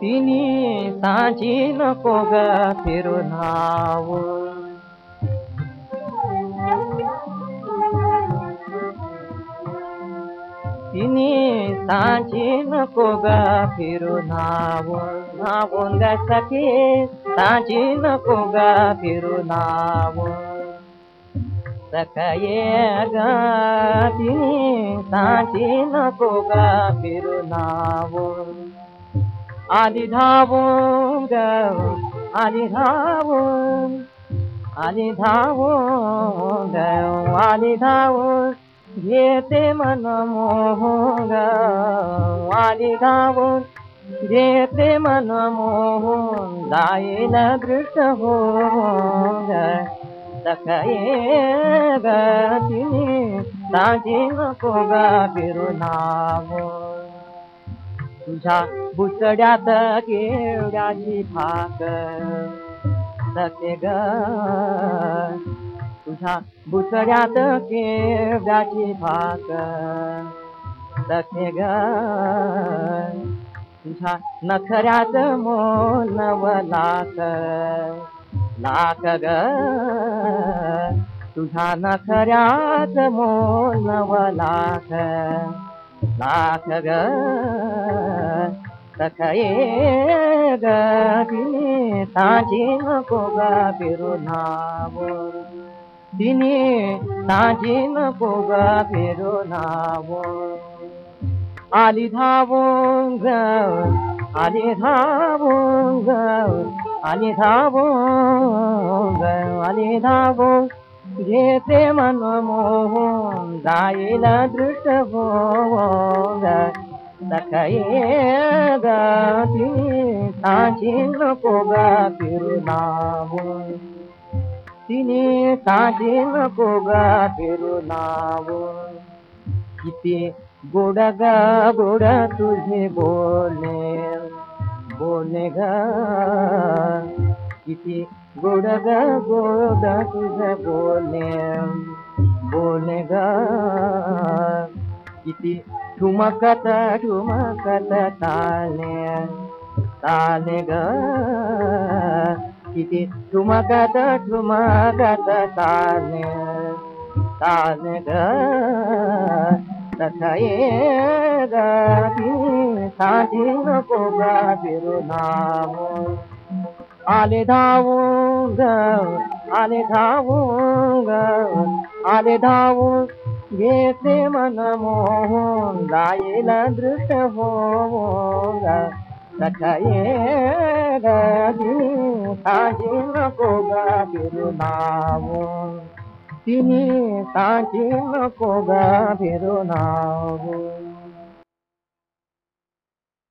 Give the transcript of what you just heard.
तिनी सांजी नको ग फिरून हावून तिनी सांजी नको ग फिरून नावून नावून ग सखी सांजी नको ग फिरून नावून सकाये ग तिनी सांजी नको ग 아니다 본다 아니다 본 아니다 본다 아니다 본얘 때문에 모가 아니다 본얘 때문에 모 나의 나그르다 본다 ತಕಯೇಗ ತಿನಿ ತಾಜಿನ ಕೊಗ तुझ्या बुचड्यात केवड्याची भाक सखे ग. तुझ्या बुचड्यात केवड्याची भाक सखे ग. तुझ्या नखऱ्यात मोनव लाख. लाख ग. तुझ्या नखऱ्यात मोनव लाख. लाख ग सखये ग तिने ताजी नको ग फिरून तिने ताजी नको ग फिरून आली धावून ग आली धावून ग आली धावून ग. आली धावून घेते मन मोहून जाईल दृष्ट होऊन सकाळी ग तिने ताजी नको ग फिरून तिने ताजी नको ग फिरून किती गोड ग गोड तुझे बोलणे बोलणे ग किती गोड ग गोड तुझ बोलणे बोलणे ग. किती ठुमकत ठुमकत ताने ताले ग. किती ठुमकत ठुमकत ताने ताने ग. तथये गी साधी नको गा फिरू नाम. आले धावून ग आले धावून ग आले धावून. घेते मन मोहून जाईल दृष्ट होऊन सखाये गी साजी नको ग फिरून तिने साजी नको ग फिरून